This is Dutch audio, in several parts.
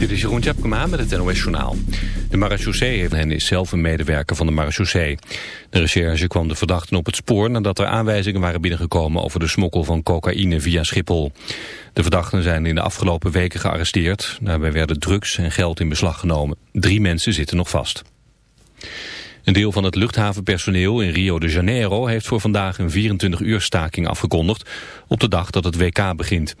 Dit is Jeroen Tjepkema met het NOS Journaal. De marechaussee heeft hen is zelf een medewerker van de marechaussee. De recherche kwam de verdachten op het spoor nadat er aanwijzingen waren binnengekomen over de smokkel van cocaïne via Schiphol. De verdachten zijn in de afgelopen weken gearresteerd. Daarbij werden drugs en geld in beslag genomen. Drie mensen zitten nog vast. Een deel van het luchthavenpersoneel in Rio de Janeiro heeft voor vandaag een 24 uur staking afgekondigd op de dag dat het WK begint.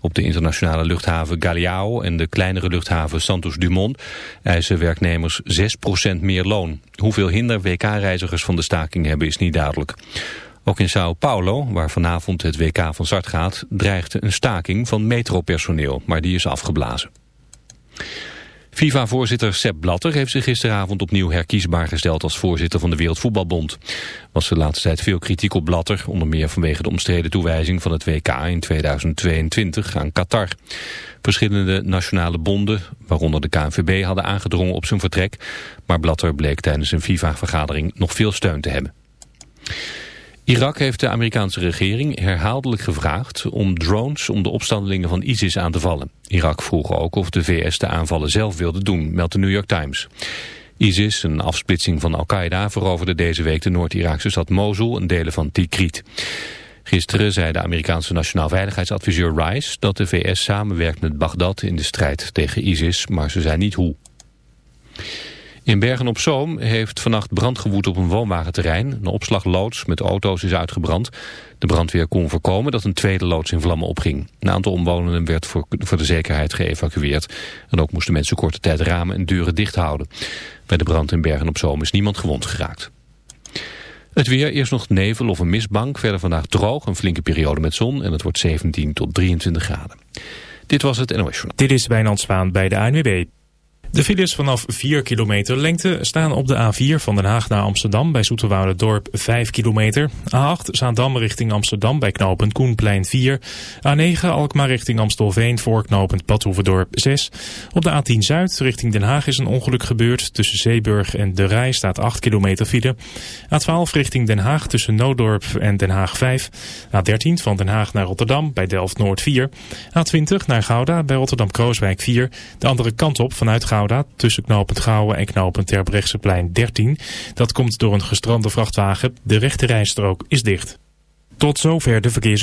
Op de internationale luchthaven Galeão en de kleinere luchthaven Santos Dumont eisen werknemers 6% meer loon. Hoeveel hinder WK-reizigers van de staking hebben is niet duidelijk. Ook in Sao Paulo, waar vanavond het WK van start gaat, dreigt een staking van metropersoneel, maar die is afgeblazen. FIFA-voorzitter Sepp Blatter heeft zich gisteravond opnieuw herkiesbaar gesteld als voorzitter van de Wereldvoetbalbond. Was de laatste tijd veel kritiek op Blatter, onder meer vanwege de omstreden toewijzing van het WK in 2022 aan Qatar. Verschillende nationale bonden, waaronder de KNVB, hadden aangedrongen op zijn vertrek, maar Blatter bleek tijdens een FIFA-vergadering nog veel steun te hebben. Irak heeft de Amerikaanse regering herhaaldelijk gevraagd om drones om de opstandelingen van ISIS aan te vallen. Irak vroeg ook of de VS de aanvallen zelf wilde doen, meldt de New York Times. ISIS, een afsplitsing van Al-Qaeda, veroverde deze week de Noord-Iraakse stad Mosul en delen van Tikrit. Gisteren zei de Amerikaanse nationaal veiligheidsadviseur Rice dat de VS samenwerkt met Bagdad in de strijd tegen ISIS, maar ze zei niet hoe. In Bergen-op-Zoom heeft vannacht brand gewoed op een woonwagenterrein. Een opslagloods met auto's is uitgebrand. De brandweer kon voorkomen dat een tweede loods in vlammen opging. Een aantal omwonenden werd voor, voor de zekerheid geëvacueerd. En ook moesten mensen korte tijd ramen en deuren dicht houden. Bij de brand in Bergen-op-Zoom is niemand gewond geraakt. Het weer, eerst nog nevel of een mistbank. Verder vandaag droog, een flinke periode met zon. En het wordt 17 tot 23 graden. Dit was het NOS Journal. Dit is Wijnand Zwaan bij de ANWB. De files vanaf 4 kilometer lengte staan op de A4 van Den Haag naar Amsterdam bij Dorp 5 kilometer. A8 Zaandam richting Amsterdam bij knooppunt Koenplein 4. A9 Alkmaar richting Amstelveen voor knooppunt Badhoevedorp 6. Op de A10 Zuid richting Den Haag is een ongeluk gebeurd. Tussen Zeeburg en De Rij staat 8 kilometer file. A12 richting Den Haag tussen Noodorp en Den Haag 5. A13 van Den Haag naar Rotterdam bij Delft-Noord 4. A20 naar Gouda bij Rotterdam-Krooswijk 4. De andere kant op vanuit Gouda tussen knooppunt Gouwen en knooppunt Terbrechtseplein 13. Dat komt door een gestrande vrachtwagen. De rechte rijstrook is dicht. Tot zover de verkeers...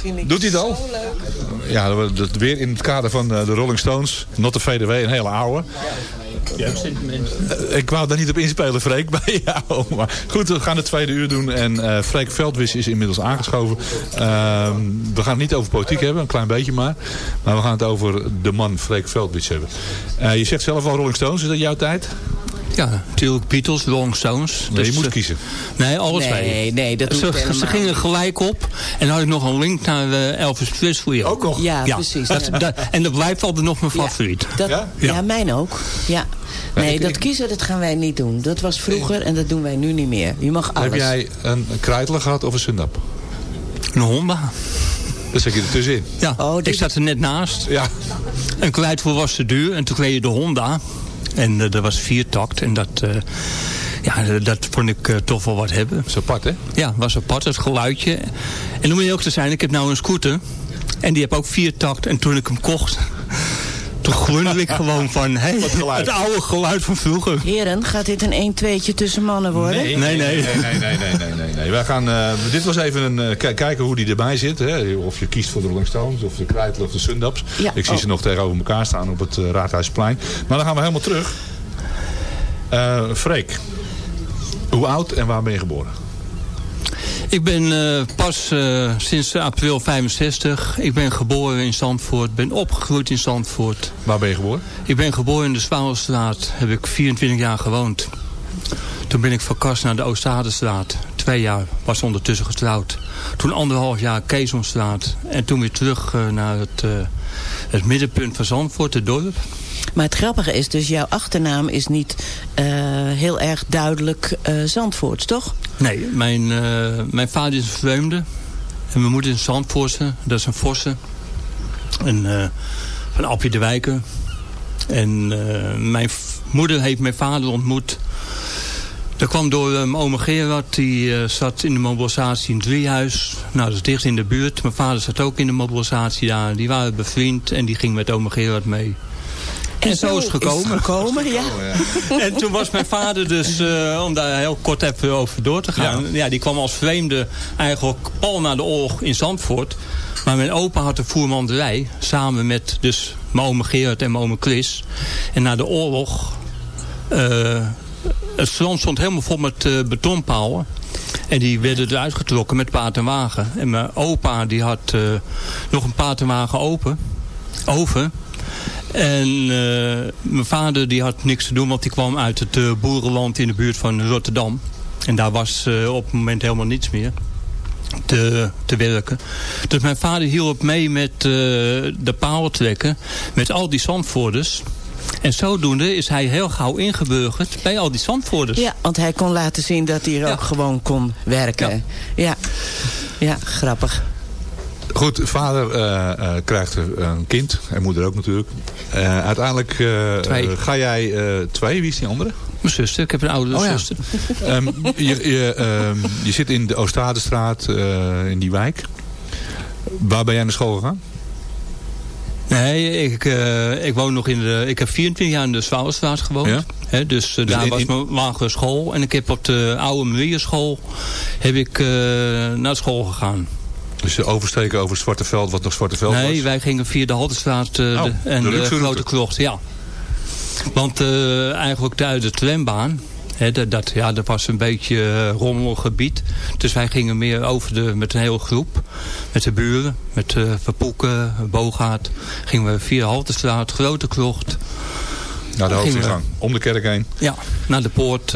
Vind ik Doet hij het al? zo leuk. Ja, dat- weer in het kader van eh, de Rolling Stones. Not the VDW, een hele oude. Eh, Ik wou daar niet op inspelen, Freek, bij jou. Maar goed, we gaan het tweede uur doen. En eh Freek Veldwis is inmiddels aangeschoven. Ehm, we gaan het niet over politiek hebben, een klein beetje maar. Maar we gaan het over de man Freek Veldwis hebben. Eh, je zegt zelf al Rolling Stones, is dat jouw tijd? Ja, natuurlijk Beatles, Rolling Stones. Nee, je Dus, moet eh, kiezen. Nee, alles Nee, nee, dat ze, ze gingen gelijk op. En dan had ik nog een link naar eh, Elvis Presley. Ook nog? Ja, precies. Dat, ja. dat- en dat blijft altijd nog mijn favoriet. Dat, Ja? ja? mijn ook. Ja. Nee, ik- dat kiezen dat gaan wij niet doen. Dat was vroeger en dat doen wij nu niet meer. Je mag alles. Heb jij een, kruidler gehad of een sundap? Een Honda. Dan zit je er tussenin. Ja, Oh, ik zat er net naast. Ja, Een kwijtvoer was te duur. En toen kreeg je de Honda. En eh, dat was viertakt. En dat, ja, dat vond ik eh, toch wel wat hebben. dat is apart hè? Ja, was apart, het geluidje. En moet je ook te zijn, ik heb nou een scooter. En die heb ook viertakt. En toen ik hem kocht, toen glunde ik gewoon van... Hey, het oude geluid van vroeger. Heren, gaat dit een 1-2'tje tussen mannen worden? Nee, nee. Nee, nee, nee, nee, nee, nee, nee. Wij gaan, eh, dit was even een eh, ki- kijken hoe die erbij zit. Hè. Of je kiest voor de Rolling Stones, of de Krijtler of de Sundaps. Ja. Ik zie Oh. ze nog tegenover elkaar staan op het eh, Raadhuisplein. Maar dan gaan we helemaal terug. Eh Freek, hoe oud en waar ben je geboren? Ik ben eh, pas eh, sinds april 65. Ik ben geboren in Zandvoort. Ben opgegroeid in Zandvoort. Waar ben je geboren? Ik ben geboren in de Zwaalstraat. Heb ik 24 jaar gewoond. Toen ben ik verkast naar de Oostadestraat. Twee jaar was ondertussen getrouwd. Toen anderhalf jaar Keesomstraat. En toen weer terug eh, naar het, het middenpunt van Zandvoort, het dorp. Maar het grappige is dus, jouw achternaam is niet eh, heel erg duidelijk eh Zandvoorts, toch? Nee, mijn, eh, mijn vader is een vreemde. En mijn moeder is een Zandvoortse. Dat is een Vosse. En, van Appie de Wijken. En mijn moeder heeft mijn vader ontmoet. Dat kwam door mijn oom Gerard. Die zat in de mobilisatie in het Driehuis. Nou, dat is dicht in de buurt. Mijn vader zat ook in de mobilisatie daar. Die waren bevriend en die ging met oom Gerard mee. En, zo is het gekomen. gekomen, ja. En toen was mijn vader dus, eh, om daar heel kort even over door te gaan. Ja. die kwam als vreemde eigenlijk al na de oorlog in Zandvoort. Maar mijn opa had een voermanderij. Samen met dus mijn oom Gerard en mijn oom Chris. En na de oorlog... eh, het strand stond helemaal vol met eh, betonpalen. En die werden eruit getrokken met paard en wagen. En mijn opa die had eh, nog een paard en wagen open. Over. En eh, mijn vader die had niks te doen, want die kwam uit het eh, boerenland in de buurt van Rotterdam. En daar was eh, op het moment helemaal niets meer te, te werken. Dus mijn vader hielp mee met de paal trekken, met al die zandvoerders. En zodoende is hij heel gauw ingeburgerd bij al die zandvoerders. Ja, want hij kon laten zien dat hij er Ja. ook gewoon kon werken. Ja, ja. grappig. Goed, vader eh, eh, krijgt een kind. En moeder ook natuurlijk. Eh, uiteindelijk ga jij twee. Wie is die andere? Mijn zuster, ik heb een oudere Oh ja. zuster. Ehm, je, je, ehm, je zit in de Oostadestraat, in die wijk. Waar ben jij naar school gegaan? Nee, ik, ik woon nog in de. Ik heb 24 jaar in de Zwaalstraat gewoond. Ja? Dus Dus daar in- was mijn lagere school. En ik heb op de oude Marieschool heb ik naar school gegaan. Dus oversteken over het Zwarte Veld, wat nog Zwarte Veld nee, was? wij gingen via de Haltestraat eh, Oh, de- en de. Grote Krocht. Ja. Want eh, eigenlijk daar de trambaan. Hè, dat, dat, ja, dat was een beetje eh, rommelig gebied. Dus wij gingen meer over de, met een hele groep. Met de buren. Met Verpoeken, Bogaat. Gingen we via de Haltestraat, Grote Krocht. Naar de hoofdingang, om de kerk heen. Ja, naar de poort.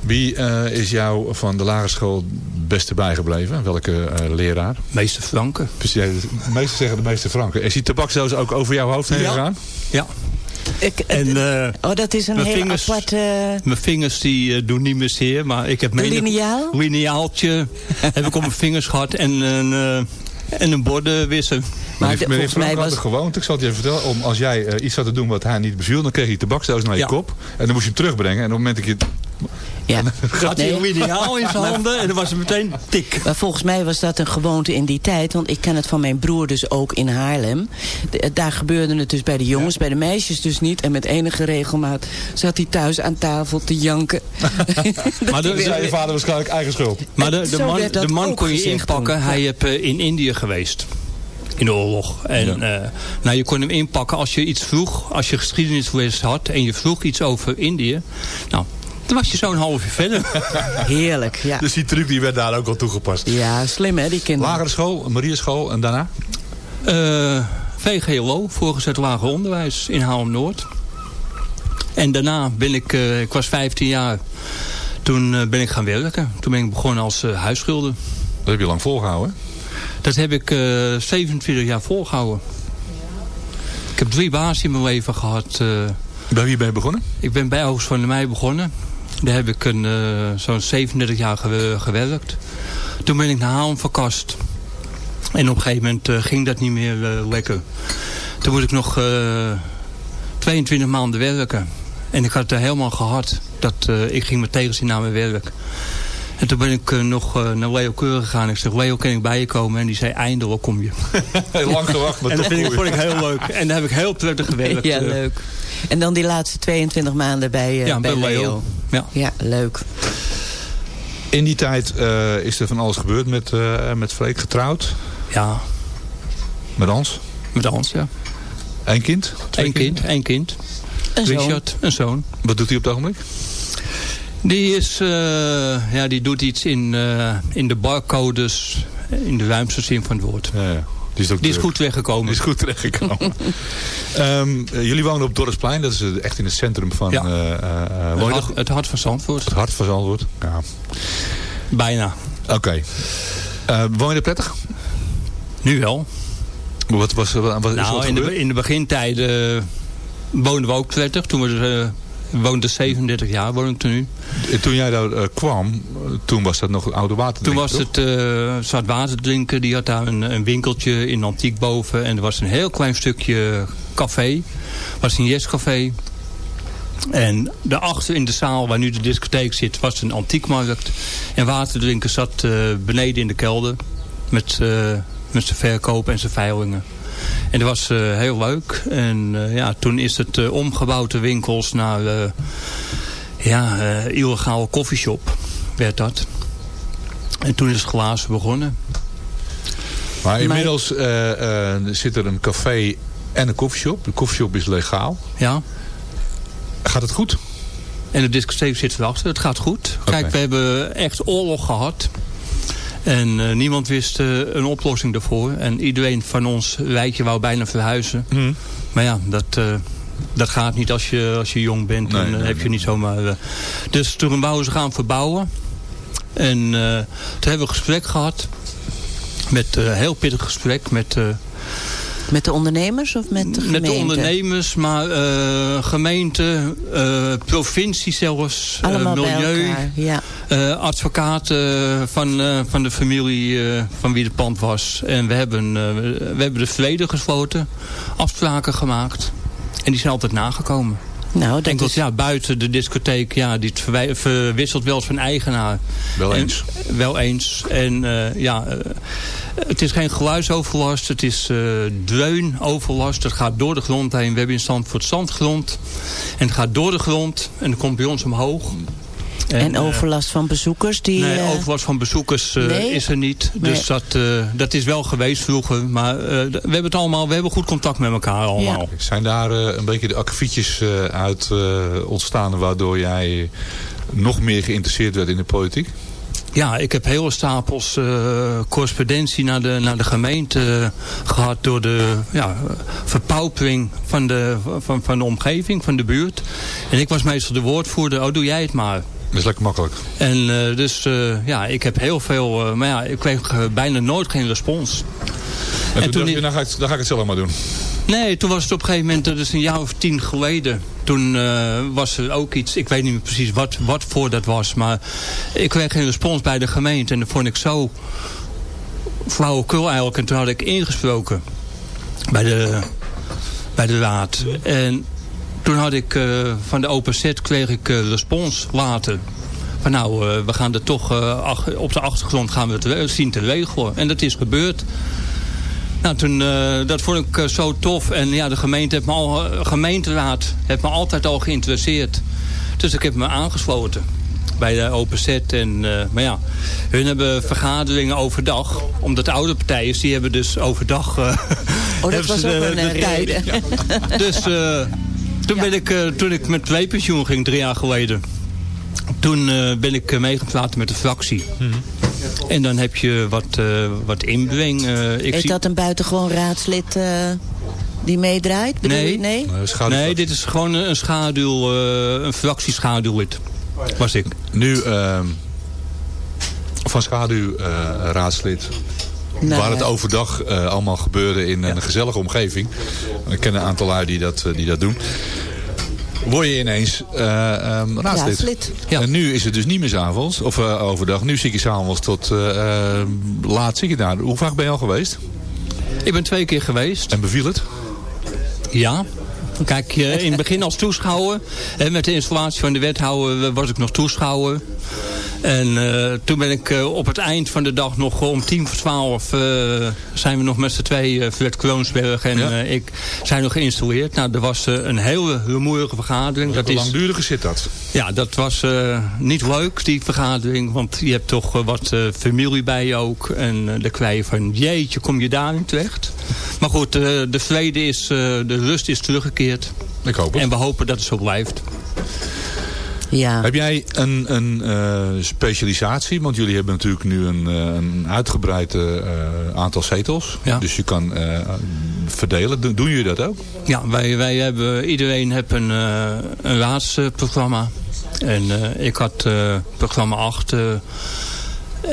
Wie eh, is jou van de lagere school het beste bijgebleven? Welke eh, leraar? meester Franken. Precies, ja, de meeste zeggen de meeste Franken. Is die tabaksdoos ook over jouw hoofd heen Ja. gegaan? Ja. Ik, En eh, oh, dat is een heel vingers- apart... eh, mijn vingers die doen niet meer zeer. Maar ik heb Een liniaal? lineaaltje heb ik op mijn vingers gehad. En een, eh, en een bordenwisser. Maar Meneer, de- meneer volgens mij Frank had was- de gewoonte, ik zal het je even vertellen, om als jij iets zat te doen wat hij niet beviel, dan kreeg je tabaksdoos naar je Ja. kop. En dan moest je hem terugbrengen. En op het moment dat je Ja. Had hij Nee. een ideaal in zijn handen en dan was het meteen tik. Maar volgens mij was dat een gewoonte in die tijd. Want ik ken het van mijn broer dus ook in Haarlem. De- daar gebeurde het dus bij de jongens, bij de meisjes dus niet. En met enige regelmaat zat hij thuis aan tafel te janken. Maar de, Zei je de, vader waarschijnlijk eigen schuld. maar de, de man, dat de man kon je inpakken. toen. Hij heeft eh, in Indië geweest. In de oorlog. En eh, nou, je kon hem inpakken als je iets vroeg. Als je geschiedenisles had en je vroeg iets over Indië. Nou, dan was je zo'n half uur verder. Heerlijk, ja. Dus die truc die werd daar ook al toegepast. Ja, slim hè, die kinderen. Lagere school, Marieschool en daarna? Eh, VGLO, voorgezet lager onderwijs in Haarlem-Noord. En daarna ben ik, eh, ik was 15 jaar, toen eh, ben ik gaan werken. Toen ben ik begonnen als eh, huisschilder. Dat heb je lang volgehouden. Dat heb ik eh 27 jaar volgehouden. Ik heb drie baas in mijn leven gehad. eh. Bij wie ben je begonnen? ik ben bij Oogst van de Meij begonnen. Daar heb ik eh, zo'n 37 jaar ge- gewerkt. Toen ben ik naar Haarlem verkast. En op een gegeven moment eh, ging dat niet meer eh, lekker. Toen moest ik nog eh 22 maanden werken. En ik had het helemaal gehad. Dat, ik ging met tegenzin naar mijn werk. En toen ben ik eh, nog eh, naar Leo Keur gegaan. Ik zeg, Leo, kan ik bij je komen? En die zei, eindelijk kom je. Heel lang gewacht, maar en dat vind ik, vond ik heel leuk. En daar heb ik heel prettig gewerkt. Ja, eh. leuk. En dan die laatste 22 maanden bij, eh, Ja, bij bij Leo. Leo. Ja. Ja, leuk. In die tijd eh, is er van alles gebeurd met, eh met Freek getrouwd. Ja, Met Hans. met Hans, ja. Eén kind. Eén kind, één kind. Een zoon. Richard, een zoon. Wat doet hij op het ogenblik? Die, is, eh, ja, die doet iets in, eh, in de barcodes, in de ruimste zin van het woord. Ja, ja. Die is, ook Die is goed weggekomen. Die is goed terechtgekomen. Ehm, eh, jullie wonen op Dorpsplein. Dat is echt in het centrum van Ja. het, hart, het hart van Zandvoort. het hart van Zandvoort. Ja. Bijna. Oké. Woon je er prettig? Nu wel. Wat, was, wat, wat is er Nou, in de, in de begintijden woonden we ook prettig. Toen we woonden 37 jaar, woon ik er nu. Eh, Toen jij daar eh, kwam, eh, toen was dat nog een oude water. Toen was het uh, zwart water drinken. Die had daar een, een winkeltje in Antiek boven. En er was een heel klein stukje café. was een Yes-café. En daarachter in de zaal waar nu de discotheek zit was een antiekmarkt. En waterdrinken zat uh, beneden in de kelder. Met, uh, met zijn verkoop en zijn veilingen. En dat was uh, heel leuk. En uh, ja, toen is het uh, omgebouwd de winkels naar ja, illegale koffieshop. Werd dat. En toen is het glazen begonnen. Maar inmiddels uh, uh, zit er een café en een koffieshop. De koffieshop is legaal. Ja. Gaat het goed? En de discotheek zit erachter. Het gaat goed. Okay. Kijk, we hebben echt oorlog gehad. En uh, niemand wist uh, een oplossing daarvoor. En iedereen van ons wijkje wou bijna verhuizen. Hmm. Maar ja, dat, uh, dat gaat niet als je, als je jong bent. Nee, en nee, heb nee. je niet zomaar... dus toen wouden ze gaan verbouwen. En toen hebben we een gesprek gehad. Met een heel pittig gesprek met... Met de ondernemers of met de gemeente? Met de ondernemers, maar uh, gemeente, uh, provincie zelfs, Allemaal uh, milieu, ja. advocaten van, van de familie van wie het pand was. En we hebben, we hebben de vrede gesloten, afspraken gemaakt en die zijn altijd nagekomen. Nou, dat Enkel, is... ja, buiten de discotheek, ja, die verwisselt wel eens van eigenaar. Wel eens. En, wel eens. En ja, het is geen geluidsoverlast, het is uh, dreunoverlast. Het gaat door de grond heen. We hebben in Zandvoort zandgrond. En het gaat door de grond en het komt bij ons omhoog. En, en overlast van bezoekers? Die, nee, overlast van bezoekers uh, nee? is er niet. Nee. Dus dat, uh, dat is wel geweest vroeger. Maar we hebben het allemaal, we hebben goed contact met elkaar allemaal. Ja. Zijn daar een beetje de akkefietjes uit ontstaan waardoor jij nog meer geïnteresseerd werd in de politiek? Ja, ik heb hele stapels uh, correspondentie naar de, naar de gemeente uh, gehad door de ja, verpaupering van de, van, van de omgeving, van de buurt. En ik was meestal de woordvoerder, oh doe jij het maar. Dat is lekker makkelijk. En uh, dus ja, ik heb heel veel, maar ja, ik kreeg bijna nooit geen respons. En, en toen, toen je, dan, ga ik, dan ga ik het zelf maar doen. Nee, toen was het op een gegeven moment, dat is een jaar of tien geleden. Toen uh, was er ook iets, ik weet niet meer precies wat, wat voor dat was. Maar ik kreeg geen respons bij de gemeente. En dat vond ik zo flauwekul eigenlijk. En toen had ik ingesproken bij de, bij de raad. En toen had ik eh, van de OPZ kreeg ik eh, respons later. Van nou, eh, we gaan er toch ach- op de achtergrond gaan we het zien te regelen. En dat is gebeurd. Nou, toen, dat vond ik zo tof. En ja, de gemeente heeft me al, gemeenteraad heeft me altijd al geïnteresseerd. Dus ik heb me aangesloten bij de OPZ. En, eh, maar ja, hun hebben vergaderingen overdag. Omdat de oude partijen, die hebben dus overdag... Oh, dat was ook een eh, rijden. dus toen, ben ik, eh, toen ik met twee pensioen ging, drie jaar geleden... toen eh, ben ik eh, meegepraat met de fractie. Mhm. En dan heb je wat, eh, wat inbreng. eh, ik Is zie- dat een buitengewoon raadslid eh, die meedraait? Nee. nee? Nee, dit is gewoon een schaduw, eh, een fractieschaduwlid. Was ik. Nu ehm, van schaduw eh, raadslid. Nou, waar het ja. overdag eh, allemaal gebeurde in een gezellige omgeving. Ik ken een aantal lui die dat, eh, die dat doen. Word je ineens eh, ehm, raadslid. Raadslid. En nu is het dus niet meer 's avonds of overdag. Nu zie ik je s'avonds tot laat zie je daar. Hoe vaak ben je al geweest? Ik ben twee keer geweest. En beviel het? Ja. Kijk, in het begin als toeschouwer. En met de installatie van de wethouder was ik nog toeschouwer. En eh, toen ben ik eh, op het eind van de dag nog om tien voor twaalf... eh, zijn we nog met z'n twee, eh Fred Kroonsberg en Ja. eh, ik, zijn nog geïnstalleerd. Nou, er was eh, een hele rumoerige vergadering. Hoe Dat is, langdurig zit dat? ja, dat was eh, niet leuk, die vergadering. Want je hebt toch eh, wat eh, familie bij je ook. En eh dan krijg je van, jeetje, kom je daarin terecht? Maar goed, eh, de vrede is, eh, de rust is teruggekeerd. Ik hoop het. En we hopen dat het zo blijft. Ja. Heb jij een, een eh, specialisatie? Want jullie hebben natuurlijk nu een, eh, een uitgebreid eh, aantal zetels. Ja. Dus je kan eh, verdelen. Doen, doen jullie dat ook? Ja, wij, wij hebben, iedereen heeft een, eh, een raadsprogramma. En eh, ik had eh, programma 8. eh,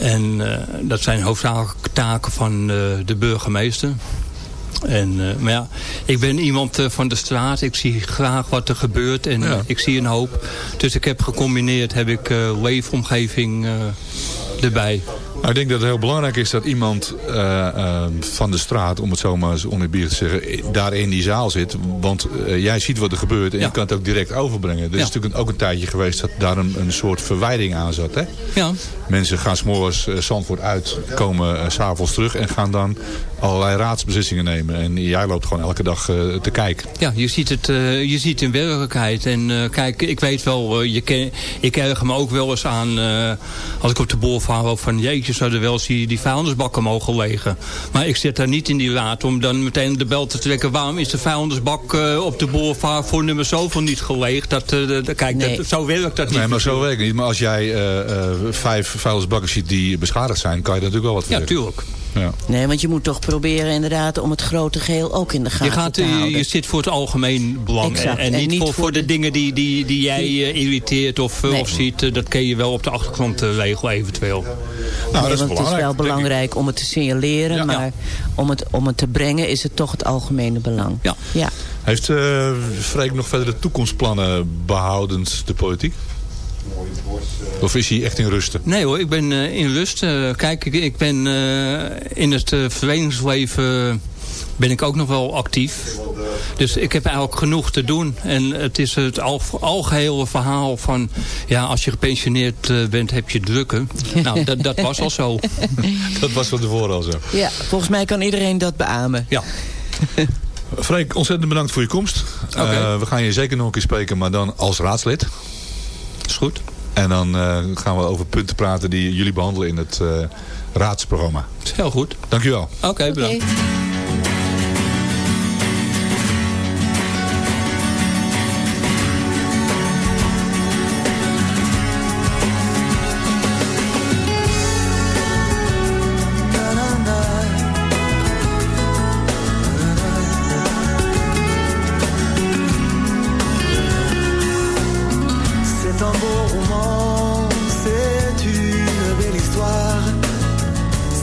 en eh, dat zijn hoofdzakelijk taken van eh, de burgemeester. En, eh, maar ja, ik ben iemand eh, van de straat. Ik zie graag wat er gebeurt. En Ja. eh, ik zie een hoop. Dus ik heb gecombineerd, heb ik eh, leefomgeving erbij. Nou, ik denk dat het heel belangrijk is dat iemand van de straat, om het zo maar eens oneerbiedig te zeggen, daar in die zaal zit. Want jij ziet wat er gebeurt en Ja. je kan het ook direct overbrengen. Er is natuurlijk ook een tijdje geweest dat daar een, een soort verwijding aan zat. Hè? Ja, Mensen gaan s'morgens uh, Zandvoort uit, komen uh, s'avonds terug en gaan dan allerlei raadsbeslissingen nemen. En jij loopt gewoon elke dag uh, te kijken. Ja, je ziet het uh, je ziet in werkelijkheid. En uh, kijk, ik weet wel, uh, je ken, ik erger me ook wel eens aan, uh, als ik op de boulevard loop, van jeetje, zouden wel eens die, die vuilnisbakken mogen legen. Maar ik zit daar niet in die raad om dan meteen de bel te trekken. Waarom is de vuilnisbak uh, op de boulevard voor nummer zoveel niet geleegd? Dat, uh, kijk, nee. dat, zo werkt dat niet. Nee, maar zo werkt het niet. Maar als jij uh, vijf vuilnisbakken ziet die beschadigd zijn, kan je er natuurlijk wel wat voor Ja, tuurlijk. Ja. Nee, want je moet toch proberen inderdaad om het grote geheel ook in de gaten je gaat, te houden. Je zit voor het algemeen belang. Exact. En, en, niet, voor, voor de, de dingen die, die, die jij uh, irriteert of, nee. of ziet. Dat kun je wel op de achtergrond uh, regelen eventueel. Nou, nee, dat is want het is wel belangrijk om het te signaleren. Ja. Maar ja. om, het, om het te brengen is het toch het algemene belang. Ja. ja. Heeft uh, Freek nog verder de toekomstplannen behoudend de politiek? Of is hij echt in rusten? Nee hoor, ik ben uh, in rust. Uh, kijk, ik, ik ben uh, in het verenigingsleven ben ik ook nog wel actief. Dus ik heb eigenlijk genoeg te doen. En het is het al, algehele verhaal van... ja, als je gepensioneerd uh, bent, heb je drukken. Nou, dat, dat was al zo. dat was van tevoren al zo. Ja, volgens mij kan iedereen dat beamen. Ja. Freek, ontzettend bedankt voor je komst. Okay. Uh, we gaan je zeker nog een keer spreken, maar dan als raadslid. Is goed. En dan uh, gaan we over punten praten die jullie behandelen in het uh, raadsprogramma. Heel goed. Dank u wel. Oké, okay, bedankt. Okay.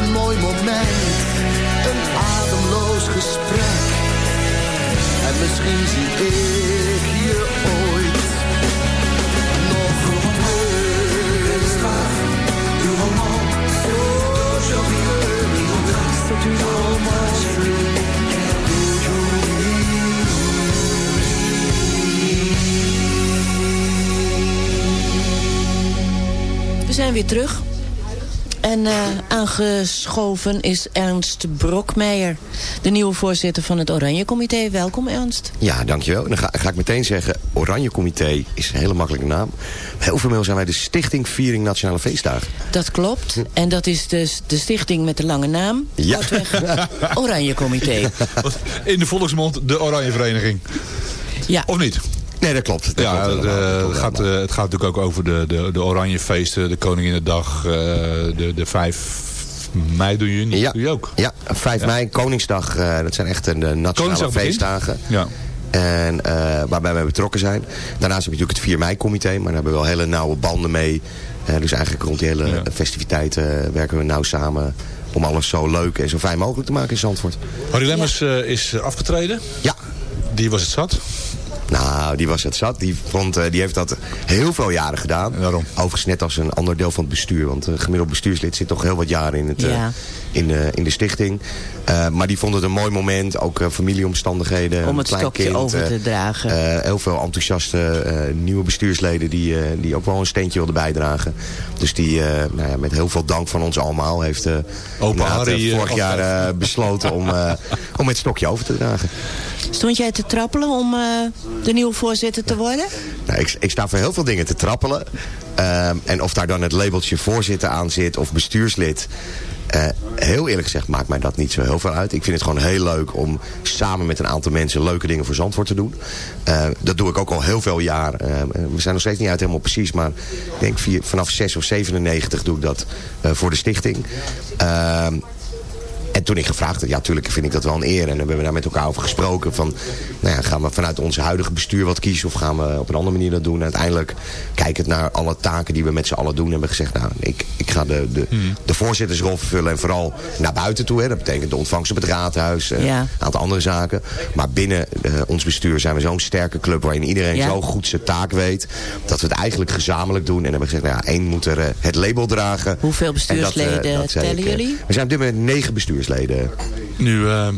Een mooi moment, een ademloos gesprek. En misschien zie ik je ooit nog terug. Du moment, d'aujourd'hui, c'est une romance We zijn weer terug. En eh, aangeschoven is Ernst Brokmeijer, de nieuwe voorzitter van het Oranje Comité. Welkom Ernst. Ja, dankjewel. Dan ga, ga ik meteen zeggen, Oranje Comité is een hele makkelijke naam. Heel formeel zijn wij de Stichting Viering Nationale Feestdagen. Dat klopt. En dat is dus de stichting met de lange naam. Ja. Kortweg, Oranje Comité. In de volksmond de Oranje Vereniging. Ja. Of niet? Nee, dat klopt. Dat ja, klopt helemaal. Dat het, gaat, eh, het gaat natuurlijk ook over de, de, de Oranjefeesten, de Koninginnedag, eh, de, de 5 mei doen jullie niet? Ja. Doe je ook? Ja, 5 mei, Koningsdag, eh, dat zijn echt de nationale Koningsdag feestdagen. Ja. En eh, waarbij wij betrokken zijn. Daarnaast heb je natuurlijk het 4 mei comité, maar daar hebben we wel hele nauwe banden mee. Eh, dus eigenlijk rond die hele Ja. festiviteiten werken we nauw samen om alles zo leuk en zo fijn mogelijk te maken in Zandvoort. Harry Lemmers eh, is eh, afgetreden. Ja, Die was het zat. Nou, die was het zat. Die, vond, eh, die heeft dat heel veel jaren gedaan. En waarom? Overigens net als een ander deel van het bestuur. Want een gemiddeld bestuurslid zit toch heel wat jaren in, het, eh, Ja. In, eh, in de stichting. Eh, maar die vond het een mooi moment. Ook eh, familieomstandigheden. Om het klein stokje kind, over te dragen. eh, heel veel enthousiaste eh, nieuwe bestuursleden die, eh, die ook wel een steentje wilden bijdragen. Dus die eh, nou ja, met heel veel dank van ons allemaal heeft eh Harry, vorig jaar eh, besloten om, eh, om het stokje over te dragen. Stond jij te trappelen om eh, de nieuwe voorzitter te worden? Nou, ik, ik sta voor heel veel dingen te trappelen. Ehm, en of daar dan het labeltje voorzitter aan zit of bestuurslid... eh, heel eerlijk gezegd maakt mij dat niet zo heel veel uit. Ik vind het gewoon heel leuk om samen met een aantal mensen leuke dingen voor Zandvoort te doen. Eh, dat doe ik ook al heel veel jaar. Eh, we zijn nog steeds niet uit helemaal precies, maar ik denk vanaf 6 of 97 doe ik dat voor de stichting. En toen ik gevraagd had, ja, natuurlijk vind ik dat wel een eer. En we hebben daar met elkaar over gesproken. Van, nou ja, gaan we vanuit ons huidige bestuur wat kiezen of gaan we op een andere manier dat doen? En uiteindelijk, kijkend naar alle taken die we met z'n allen doen, hebben we gezegd, nou, ik, ik ga de, de, de voorzittersrol vervullen. En vooral naar buiten toe. Hè. Dat betekent de ontvangst op het raadhuis, eh, Ja. een aantal andere zaken. Maar binnen eh, ons bestuur zijn we zo'n sterke club waarin iedereen Ja. zo goed zijn taak weet. Dat we het eigenlijk gezamenlijk doen. En hebben we gezegd, nou ja, één moet er eh, het label dragen. Hoeveel dat, bestuursleden dat tellen ik, jullie? We zijn op dit moment negen bestuursleden. Nu, eh,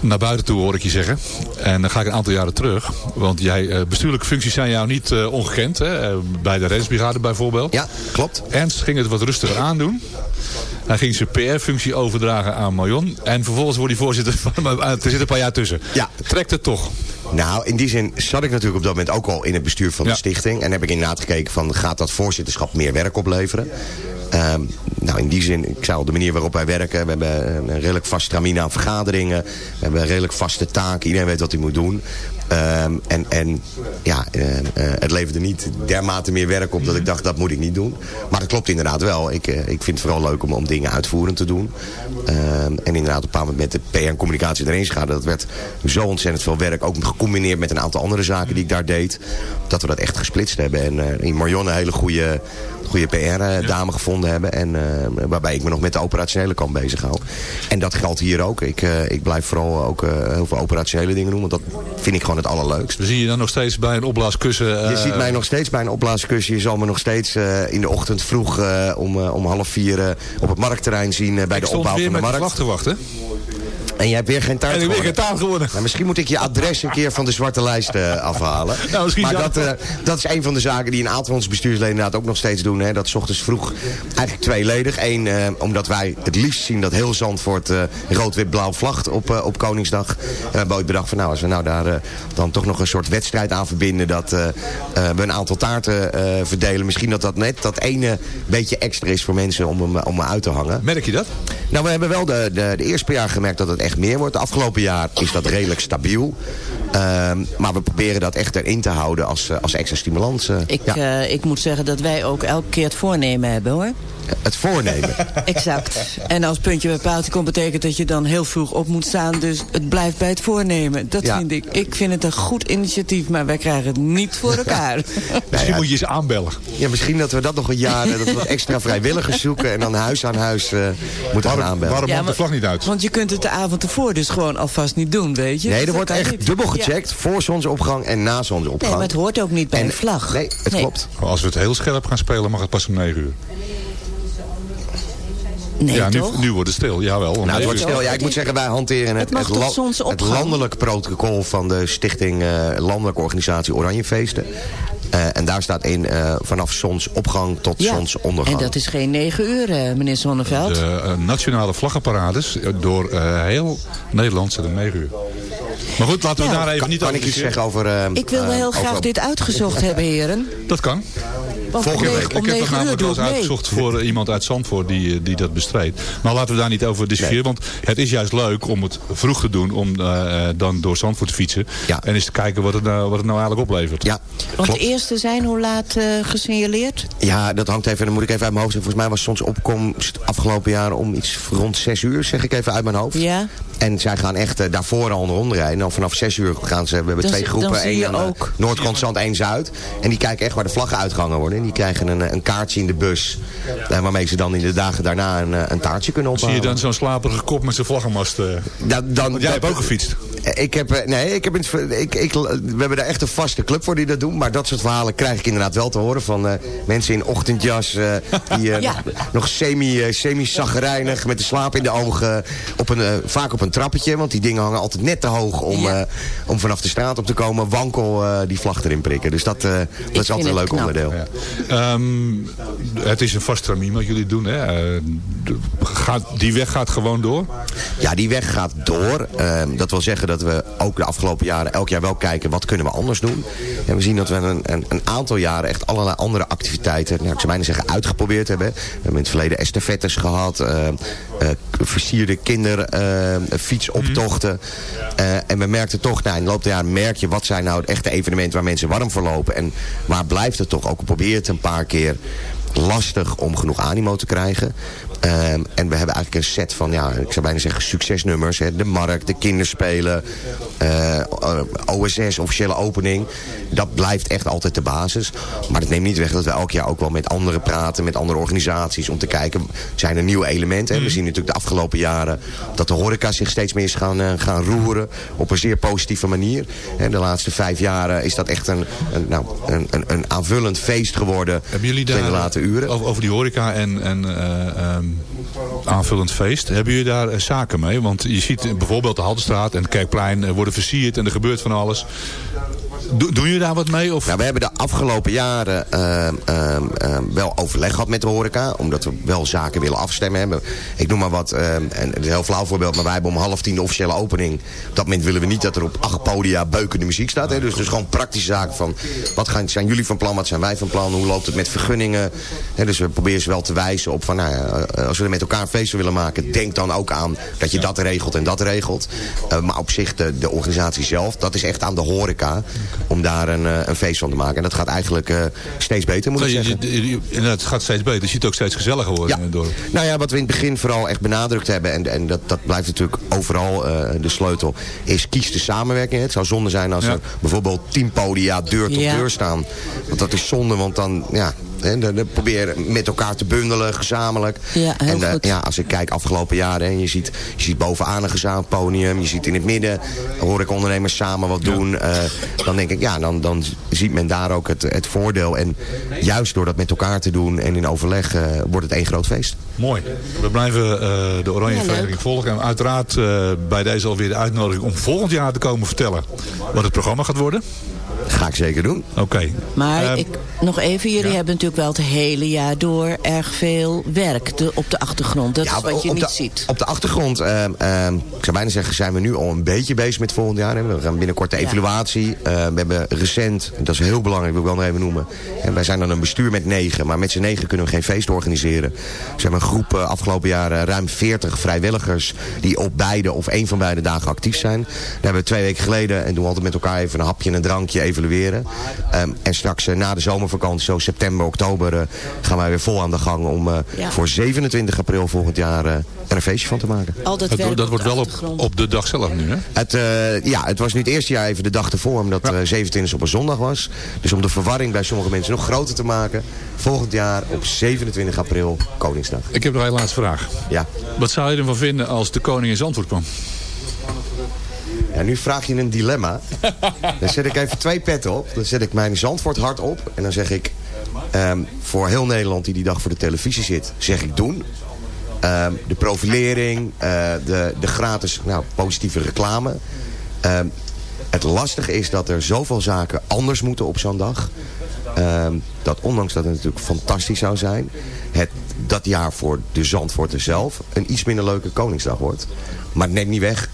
naar buiten toe hoor ik je zeggen. En dan ga ik een aantal jaren terug. Want jij, eh, bestuurlijke functies zijn jou niet eh, ongekend. Hè? Eh, bij de reddingsbrigade bijvoorbeeld. Ja, klopt. Ernst ging het wat rustiger aandoen. Hij ging zijn PR-functie overdragen aan Marion. En vervolgens wordt hij voorzitter van... Er zit een paar jaar tussen. Ja. Trekt het toch? Nou, in die zin zat ik natuurlijk op dat moment ook al in het bestuur van de stichting. En heb ik inderdaad gekeken van, gaat dat voorzitterschap meer werk opleveren? Ehm, nou, in die zin, ik al, de manier waarop wij werken. We hebben een redelijk vast stramine aan vergaderingen. We hebben een redelijk vaste taak. Iedereen weet wat hij moet doen. Ehm, en, en ja, eh, eh, het leverde niet dermate meer werk op dat ik dacht, dat moet ik niet doen. Maar dat klopt inderdaad wel. Ik, eh, ik vind het vooral leuk om, om dingen uitvoerend te doen. Ehm, en inderdaad op een bepaald moment met de PR en communicatie erin schaden. Dat werd zo ontzettend veel werk. Ook gecombineerd met een aantal andere zaken die ik daar deed. Dat we dat echt gesplitst hebben. En eh, in Marion een hele goede, goede PR-dame gevonden hebben. En eh, waarbij ik me nog met de operationele kant bezig hou. En dat geldt hier ook. Ik, eh, ik blijf vooral ook eh, heel veel operationele dingen doen. Want dat vind ik gewoon het allerleukst. We zien je dan nog steeds bij een opblaaskussen. Je eh, ziet mij nog steeds bij een opblaaskusje. Je zal me nog steeds eh, in de ochtend vroeg eh, om, eh, om half vier eh, op het marktterrein zien eh, bij ik de stond opbouw weer van de markt. vlag te wachten. En jij hebt weer geen taart En ik gewonnen. geen taart. Nou, misschien moet ik je adres een keer van de zwarte lijst eh, afhalen. Nou, misschien maar dat, eh, dat is een van de zaken die een aantal van onze bestuursleden inderdaad ook nog steeds doen. Hè. Dat is ochtends vroeg eigenlijk tweeledig. Eén, eh, omdat wij het liefst zien dat heel Zandvoort rood-wit-blauw vlagt op, op Koningsdag. En we hebben bedacht van nou, als we nou daar dan toch nog een soort wedstrijd aan verbinden. Dat we een aantal taarten verdelen. Misschien dat dat net dat ene beetje extra is voor mensen om hem, om hem uit te hangen. Merk je dat? Nou, we hebben wel de, de, de eerste paar jaar gemerkt dat het echt meer wordt. De afgelopen jaar is dat redelijk stabiel. Ehm, maar we proberen dat echt erin te houden als, eh, als extra stimulans. eh. Ik, ja, eh, ik moet zeggen dat wij ook elke keer het voornemen hebben hoor. Het voornemen. Exact. En als puntje bij paaltje komt betekent dat je dan heel vroeg op moet staan. Dus het blijft bij het voornemen. Dat Ja. vind ik. Ik vind het een goed initiatief, maar wij krijgen het niet voor elkaar. Misschien ja. moet je eens aanbellen. ja, misschien dat we dat nog een jaar, dat we extra vrijwilligers zoeken. En dan huis aan huis eh, moeten gaan aanbellen. waarom Ja, hangt de vlag niet uit? Want je kunt het de avond ervoor dus gewoon alvast niet doen, weet je. Nee, er dat wordt echt niet. dubbel Ja. gecheckt. Voor zonsopgang en na zonsopgang. Nee, maar het hoort ook niet bij En- een vlag. Nee, het klopt. Als we het heel scherp gaan spelen, mag het pas om 9 uur. Nee, ja, nu, toch? nu wordt het stil. Jawel. Nou, het wordt stil. Ja, ik moet zeggen, wij hanteren het, Het la- het landelijk protocol van de stichting eh, Landelijke Organisatie Oranjefeesten. Eh, en daar staat in eh, vanaf zonsopgang tot Ja. zonsondergang. En dat is geen negen uur, eh, meneer Zonneveld. De nationale vlaggenparades door eh, heel Nederland zijn om 9 uur. Maar goed, laten we Ja, daar even kan, niet kan over ik iets zeggen over... eh, Ik wil heel over- graag dit uitgezocht hebben, heren. Dat kan. Want Volgende negen- week. om ik heb dat negen uur namelijk wel eens uitgezocht voor iemand uit Zandvoort die, die dat bestreed. Maar laten we daar niet over discussiëren. Want het is juist leuk om het vroeg te doen. Om dan door Zandvoort te fietsen. Ja. En eens te kijken wat het nou, wat het nou eigenlijk oplevert. Ja, Want. Eerste zijn hoe laat eh, gesignaleerd? Ja, dat hangt even, dan moet ik even uit mijn hoofd zeggen. Volgens mij was zonsopkomst afgelopen jaar om iets rond 6 uur, zeg ik even uit mijn hoofd. Ja. En zij gaan echt eh, daarvoor al een ronde rijden. En dan vanaf 6 uur gaan ze, we hebben Dan twee zie- groepen. dan zie één aan ook- Noordkant Zand, één Zuid. En die kijken echt waar de vlaggen uitgehangen worden. En die krijgen een, een kaartje in de bus. eh, waarmee ze dan in de dagen daarna een, een taartje kunnen Zie ophalen. je dan zo'n slaperige kop met zijn vlaggenmast. eh. Dan, dan, Want jij hebt ook gefietst. Ik heb, eh, nee, ik heb ik, ik, we hebben daar echt een vaste club voor die dat doen. Maar dat soort verhalen krijg ik inderdaad wel te horen van eh, mensen in ochtendjas. eh, die eh, Ja. nog semi, eh, semi-zaggerijnig met de slaap in de ogen. Op een, eh, vaak op een trappetje, want die dingen hangen altijd net te hoog om, Ja. eh, om vanaf de straat op te komen. Wankel eh, die vlag erin prikken. Dus dat, eh, dat is altijd een leuk knap. onderdeel. Ja. Ehm, het is een vast stramien wat jullie doen. Hè? Eh, gaat, die weg gaat gewoon door. Ja, die weg gaat door. Ehm, dat wil zeggen dat we ook de afgelopen jaren elk jaar wel kijken... wat kunnen we anders doen. En we zien dat we een, een, een aantal jaren echt allerlei andere activiteiten... Nou, ik zou bijna zeggen uitgeprobeerd hebben. We hebben in het verleden estafettes gehad. eh, eh, versierde kinderfietsoptochten. Eh, en we merkten toch, nou, in de loop der merk je... wat zijn nou echte evenementen waar mensen warm voor lopen. En waar blijft het toch? Ook probeer het een paar keer lastig om genoeg animo te krijgen. Ehm, en we hebben eigenlijk een set van, ja, ik zou bijna zeggen succesnummers. Hè. De Markt, de Kinderspelen, eh, OSS, officiële opening. Dat blijft echt altijd de basis. Maar dat neemt niet weg dat we elk jaar ook wel met anderen praten, met andere organisaties. Om te kijken, zijn er nieuwe elementen? hè. We zien natuurlijk de afgelopen jaren dat de horeca zich steeds meer is gaan, eh, gaan roeren. Op een zeer positieve manier. Hè, de laatste vijf jaar is dat echt een, een, nou, een, een, een aanvullend feest geworden. Hebben jullie daar de late uren. Over, over die horeca en, en eh, ehm, aanvullend feest. Hebben jullie daar eh, zaken mee? Want je ziet eh, bijvoorbeeld de Haltestraat en het Kerkplein eh, worden versierd en er gebeurt van alles. Do- doen jullie daar wat mee? Of? Nou, we hebben de afgelopen jaren ehm, ehm, ehm, wel overleg gehad met de horeca. Omdat we wel zaken willen afstemmen. Hebben. Ik noem maar wat, en het is een heel flauw voorbeeld. Maar wij hebben om half tien de officiële opening. Op dat moment willen we niet dat er op acht podia beukende muziek staat. Hè. Dus, dus gewoon praktische zaken van... Wat gaan, zijn jullie van plan, wat zijn wij van plan? Hoe loopt het met vergunningen? Hè, dus we proberen ze wel te wijzen op van... Nou, ja, eh, als we er met elkaar een feest van willen maken... Denk dan ook aan dat je dat regelt en dat regelt. Eh, maar op zich, de, de organisatie zelf... Dat is echt aan de horeca om daar een, eh, een feest van te maken. En dat gaat eigenlijk eh, steeds beter, moet ik Je- zeggen. je- je- inderdaad, het gaat steeds beter. Je ziet het ook steeds gezelliger worden. in het dorp. Nou ja, wat we in het begin vooral echt benadrukt hebben... en, en dat, dat blijft natuurlijk overal eh, de sleutel... is kies de samenwerking. Het zou zonde zijn als er bijvoorbeeld tien podia deur tot Ja. deur staan. Want dat is zonde, want dan... Ja, hè, dan, dan probeer met elkaar te bundelen, gezamenlijk. Ja, heel en eh, goed. ja, als ik kijk afgelopen jaren... en je ziet, je ziet bovenaan een gezamenlijk podium... je ziet in het midden, hoor ik ondernemers samen wat doen... eh, dan denk ik, ja, dan, dan ziet men daar ook het, het voordeel. En juist door dat met elkaar te doen en in overleg... eh, wordt het één groot feest. Mooi. We blijven eh, de Oranje. Vereniging volgen. En uiteraard eh, bij deze alweer de uitnodiging om volgend jaar te komen vertellen wat het programma gaat worden. Ga ik zeker doen. Oké. Maar ik, nog even, jullie hebben natuurlijk wel het hele jaar door erg veel werk de, op de achtergrond. Dat is wat je niet de, ziet. Op de achtergrond, ehm, ehm, ik zou bijna zeggen, zijn we nu al een beetje bezig met volgend jaar. We gaan binnenkort de evaluatie. Eh, we hebben recent, en dat is heel belangrijk, wil ik wel nog even noemen. En wij zijn dan een bestuur met negen, maar met z'n negen kunnen we geen feest organiseren. Dus we hebben een groep eh, afgelopen jaar ruim 40 vrijwilligers die op beide of één van beide dagen actief zijn. Daar hebben we twee weken geleden, en doen we altijd met elkaar even een hapje en een drankje evalueren. Ehm, en straks eh, na de zomervakantie, zo september, oktober, eh, gaan wij weer vol aan de gang om eh, Ja. voor 27 april volgend jaar eh, er een feestje van te maken. Al dat het, dat wordt wel op, op de dag zelf nu, hè? Het, eh, ja, het was nu het eerste jaar even de dag ervoor, omdat eh 27 op een zondag was. Dus om de verwarring bij sommige mensen nog groter te maken, volgend jaar op 27 april, Koningsdag. Ik heb nog een laatste vraag. Ja. Wat zou je ervan vinden als de koning in Zandvoort kwam? Ja, nu vraag je een dilemma. Dan zet ik even twee petten op. Dan zet ik mijn Zandvoort hard op. En dan zeg ik, ehm, voor heel Nederland die die dag voor de televisie zit, zeg ik doen. Ehm, de profilering, eh, de, de gratis nou, positieve reclame. Ehm, het lastige is dat er zoveel zaken anders moeten op zo'n dag. Dat ondanks dat het natuurlijk fantastisch zou zijn... het dat jaar voor de Zandvoorten zelf een iets minder leuke Koningsdag wordt. Maar het neemt niet weg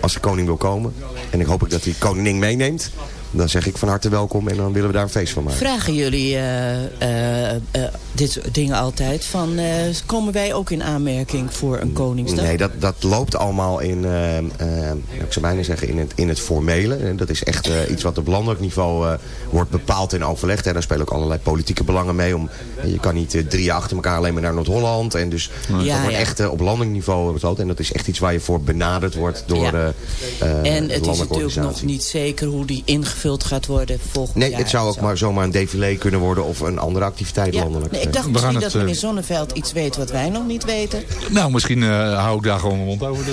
als de koning wil komen. En ik hoop ook dat hij koningin meeneemt. Dan zeg ik van harte welkom en dan willen we daar een feest van maken. Vragen jullie eh, eh, eh, dit soort dingen altijd? Van, eh, komen wij ook in aanmerking voor een Koningsdag? Nee, dat, dat loopt allemaal in, ehm, ehm, ik zou bijna zeggen, in het, in het formele. Dat is echt eh, iets wat op landelijk niveau eh, wordt bepaald en overlegd. En daar spelen ook allerlei politieke belangen mee. Om, je kan niet drie jaar achter elkaar alleen maar naar Noord-Holland. En dus Ja, dat wordt echt op landelijk niveau besloten. En dat is echt iets waar je voor benaderd wordt door Ja. en het is natuurlijk nog niet zeker hoe die ingevuld gaat worden volgend Nee, jaar. het zou ook Zo. maar zomaar een défilé kunnen worden of een andere activiteit Ja, landelijk. nee, ik dacht We misschien gaan dat het, eh, meneer Zonneveld iets weet wat wij nog niet weten. Nou, misschien eh, hou ik daar gewoon mijn mond over.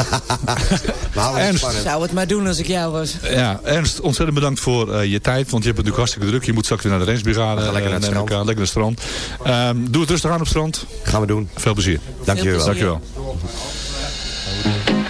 We houden het Ernst. spannend. Zou het maar doen als ik jou was. Ja, Ernst, ontzettend bedankt voor eh, je tijd. Want je hebt het natuurlijk hartstikke druk. Je moet straks weer naar de Rensbrigade. Lekker eh, naar het ik aan. Lekker naar het strand. Ehm, doe het rustig aan op het strand. Gaan we doen. Veel plezier. Dank je wel. plezier. Dankjewel. Close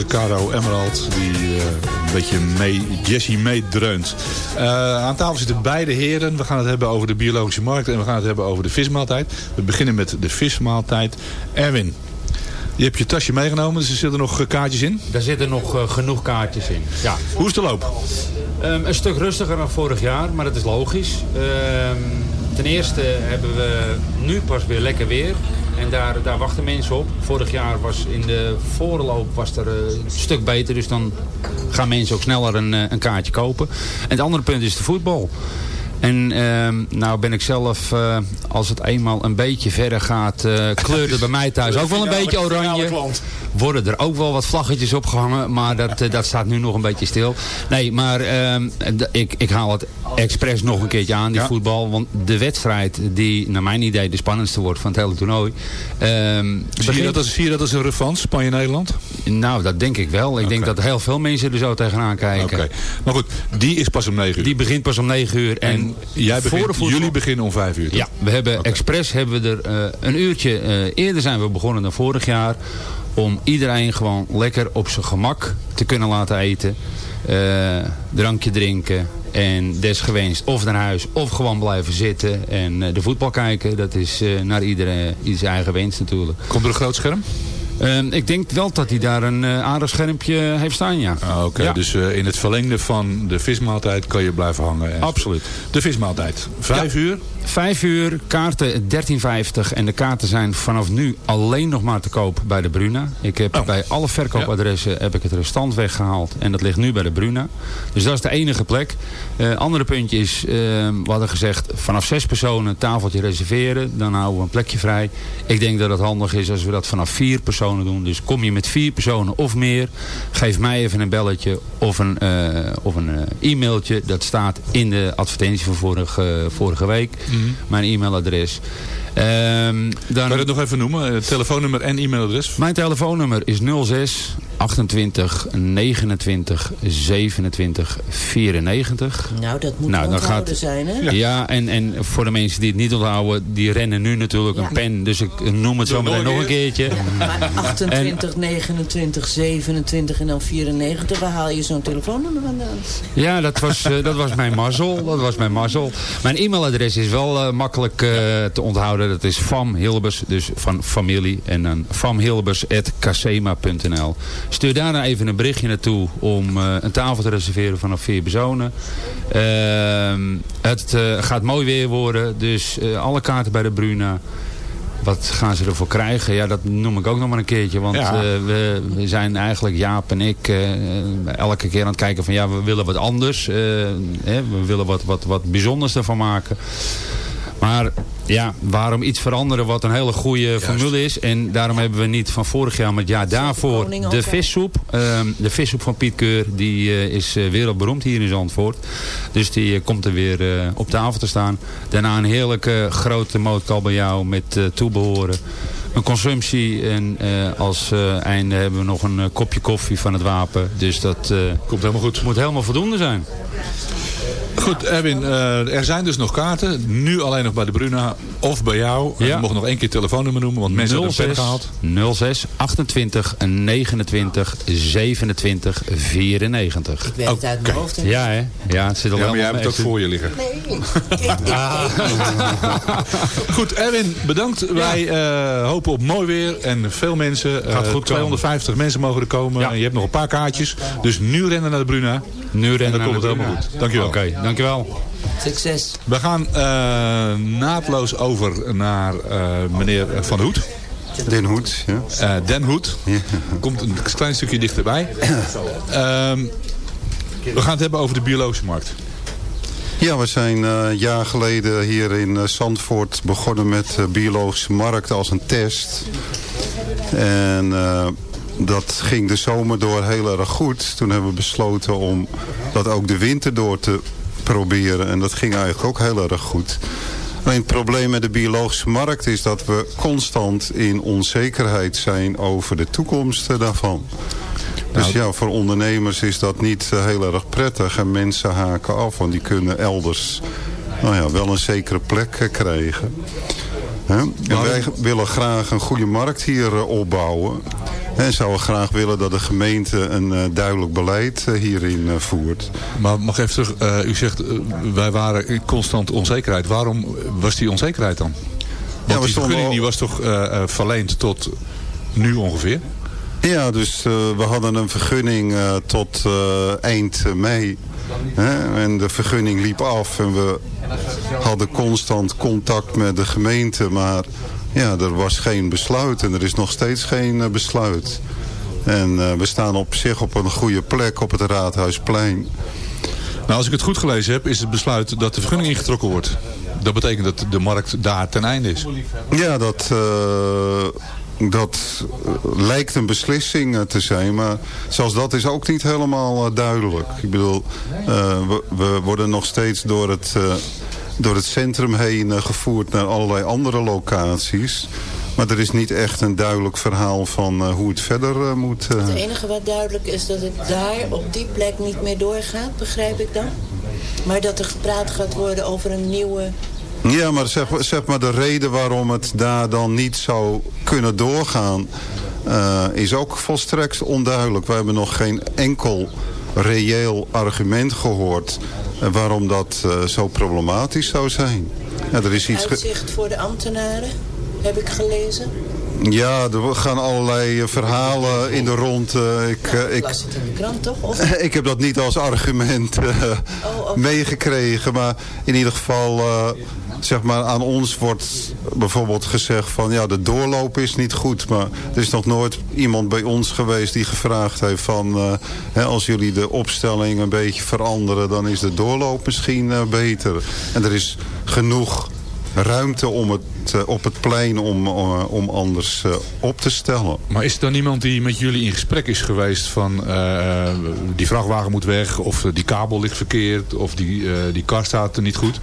Caro Emerald, die eh, een beetje mee, Jessie meedreunt. Eh, aan tafel zitten beide heren. We gaan het hebben over de biologische markt en we gaan het hebben over de vismaaltijd. We beginnen met de vismaaltijd. Erwin, je hebt je tasje meegenomen, dus er zitten nog eh, kaartjes in. Daar zitten nog genoeg kaartjes in. Ja. Hoe is de loop? Ehm, een stuk rustiger dan vorig jaar, maar dat is logisch. Ehm, ten eerste hebben we nu pas weer lekker weer. En daar, daar wachten mensen op. Vorig jaar was in de voorloop was er eh, een stuk beter. Dus dan gaan mensen ook sneller een, eh, een kaartje kopen. En het andere punt is de voetbal. En ehm, nou ben ik zelf, eh, als het eenmaal een beetje verder gaat, eh kleurt het bij mij thuis ook wel een beetje oranje. Worden er ook wel wat vlaggetjes opgehangen, maar dat, eh, dat staat nu nog een beetje stil. Nee, maar ehm, ik, ik haal het expres nog een keertje aan, die voetbal. Want de wedstrijd die, naar mijn idee, de spannendste wordt van het hele toernooi. ehm, Zie je, dat als, zie je dat als een revanche, Spanje-Nederland? Nou, dat denk ik wel. Ik denk dat heel veel mensen er zo tegenaan kijken. Oké. Maar goed, die is pas om 9 uur. Die begint pas om 9 uur. En, En jij voor begint, de jullie beginnen om 5 uur. toch? Ja, we hebben expres hebben we er eh, een uurtje eh, eerder zijn we begonnen dan vorig jaar. Om iedereen gewoon lekker op zijn gemak te kunnen laten eten. Eh, drankje drinken. En desgewenst of naar huis of gewoon blijven zitten. En de voetbal kijken. Dat is naar iedereen iets eigen wens natuurlijk. Komt er een groot scherm? Ehm, ik denk wel dat hij daar een eh, aardig schermpje heeft staan, ja. Ah, Oké, Ja. dus eh, in het verlengde van de vismaaltijd kan je blijven hangen. En Absoluut. De vismaaltijd. Vijf Ja. uur? Vijf uur, kaarten 13,50 en de kaarten zijn vanaf nu alleen nog maar te koop bij de Bruna. Ik heb Oh. bij alle verkoopadressen heb ik het restant weggehaald en dat ligt nu bij de Bruna. Dus dat is de enige plek. Eh andere puntje is, eh, we hadden gezegd vanaf zes personen een tafeltje reserveren. Dan houden we een plekje vrij. Ik denk dat het handig is als we dat vanaf vier personen doen. Dus kom je met vier personen of meer, geef mij even een belletje of een, eh, of een e-mailtje. Dat staat in de advertentie van vorige, vorige week. Mijn e-mailadres. Ehm, dan... Kan je dat nog even noemen? Eh, telefoonnummer en e-mailadres? Mijn telefoonnummer is 06 28 29 27 94. Nou, dat moet Nou, dan onthouden gaat- zijn, hè? Ja, en, en voor de mensen die het niet onthouden, die rennen nu natuurlijk Ja. een pen. Dus ik noem het zo meteen nog nog een keertje. Maar 28, 29, 27 en dan 94, waar haal je zo'n telefoonnummer vandaan? Ja, dat was, eh, dat was mijn mazzel. Dat was mijn mazzel. Mijn e-mailadres is wel eh, makkelijk te onthouden. Dat is Fam Hilbers, dus van familie. En dan famhilbers.casema.nl Stuur daar dan even een berichtje naartoe om eh, een tafel te reserveren vanaf vier personen. Ehm, het eh, gaat mooi weer worden, dus eh, alle kaarten bij de Bruna. Wat gaan ze ervoor krijgen? Ja, dat noem ik ook nog maar een keertje. Want Ja. we, we zijn eigenlijk, Jaap en ik, elke keer aan het kijken van ja, we willen wat anders. eh, hè, we willen wat, wat, wat bijzonders ervan maken. Maar ja, waarom iets veranderen wat een hele goede formule is. En daarom hebben we niet van vorig jaar, maar het jaar daarvoor de vissoep. Ehm, de vissoep van Piet Keur, die eh, is eh, wereldberoemd hier in Zandvoort. Dus die eh, komt er weer op tafel te staan. Daarna een heerlijke grote mootkabeljauw met eh, toebehoren. Een consumptie en als einde hebben we nog een kopje koffie van het wapen. Dus dat Komt helemaal goed. moet helemaal voldoende zijn. Goed, Erwin, eh, er zijn dus nog kaarten. Nu alleen nog bij de Bruna. of bij jou. En Ja. Je mocht nog één keer het telefoonnummer noemen, want mensen hebben het gehaald. 06 28 29 27 94. Ik weet het uit mijn hoofd. Ja, hè? Ja, het zit al Ja, maar jij hebt het ook voor je liggen. Nee. Goed, Erwin, bedankt. Wij eh, hopen op mooi weer en veel mensen. Eh, Gaat goed komen. 250 mensen mogen er komen. Ja. Je hebt nog een paar kaartjes. Dus nu rennen naar de Bruna. Nu rennen En dan naar komt het helemaal goed. Dankjewel. Oké, dankjewel. Succes. We gaan eh, naadloos over naar eh, meneer Van Hoed. Den Hoed, ja. Eh, Den Hoed. Komt een klein stukje dichterbij. Ehm, we gaan het hebben over de biologische markt. Ja, we zijn eh, een jaar geleden hier in eh, Zandvoort begonnen met de biologische markt als een test. En eh, dat ging de zomer door heel erg goed. Toen hebben we besloten om dat ook de winter door te proberen. En dat ging eigenlijk ook heel erg goed. Alleen het probleem met de biologische markt is dat we constant in onzekerheid zijn over de toekomst daarvan. Dus ja, voor ondernemers is dat niet eh, heel erg prettig. En mensen haken af, want die kunnen elders nou ja, wel een zekere plek eh, krijgen. En wij willen graag een goede markt hier eh, opbouwen. En zouden graag willen dat de gemeente een eh, duidelijk beleid eh, hierin eh, voert. Maar mag even terug. u zegt, wij waren in constant onzekerheid. Waarom was die onzekerheid dan? Want die vergunning al- die was toch verleend tot nu ongeveer? Ja, dus we hadden een vergunning tot eind mei. Hè? En de vergunning liep af en we hadden constant contact met de gemeente. Maar ja, er was geen besluit en er is nog steeds geen eh, besluit. En eh, we staan op zich op een goede plek op het Raadhuisplein. Nou, als ik het goed gelezen heb, is het besluit dat de vergunning ingetrokken wordt. Dat betekent dat de markt daar ten einde is. Ja, dat, eh, dat lijkt een beslissing te zijn. Maar zelfs dat is ook niet helemaal duidelijk. Ik bedoel, we, we worden nog steeds door het, door het centrum heen eh, gevoerd naar allerlei andere locaties. Maar er is niet echt een duidelijk verhaal van eh, hoe het verder eh, moet. Het enige wat duidelijk is dat het daar op die plek niet meer doorgaat, begrijp ik dan? Maar dat er gepraat gaat worden over een nieuwe... Ja, maar zeg, zeg maar de reden waarom het daar dan niet zou kunnen doorgaan... is ook volstrekt onduidelijk. We hebben nog geen enkel reëel argument gehoord... eh, waarom dat eh, zo problematisch zou zijn. Ja, er is iets Uitzicht voor de ambtenaren, heb ik gelezen. Ja, er gaan allerlei eh, verhalen in de rond. eh, ik, eh, Ik ik, las het in de krant, toch? Of... ik heb dat niet als argument eh, meegekregen. Maar in ieder geval, zeg maar, aan ons wordt bijvoorbeeld gezegd van... ja, de doorloop is niet goed. Maar er is nog nooit iemand bij ons geweest die gevraagd heeft van... hè, als jullie de opstelling een beetje veranderen... dan is de doorloop misschien beter. En er is genoeg ruimte om het, eh, op het plein om, eh, om anders eh, op te stellen. Maar is er dan iemand die met jullie in gesprek is geweest van... die vrachtwagen moet weg, of die kabel ligt verkeerd... of die, eh, die kar staat er niet goed?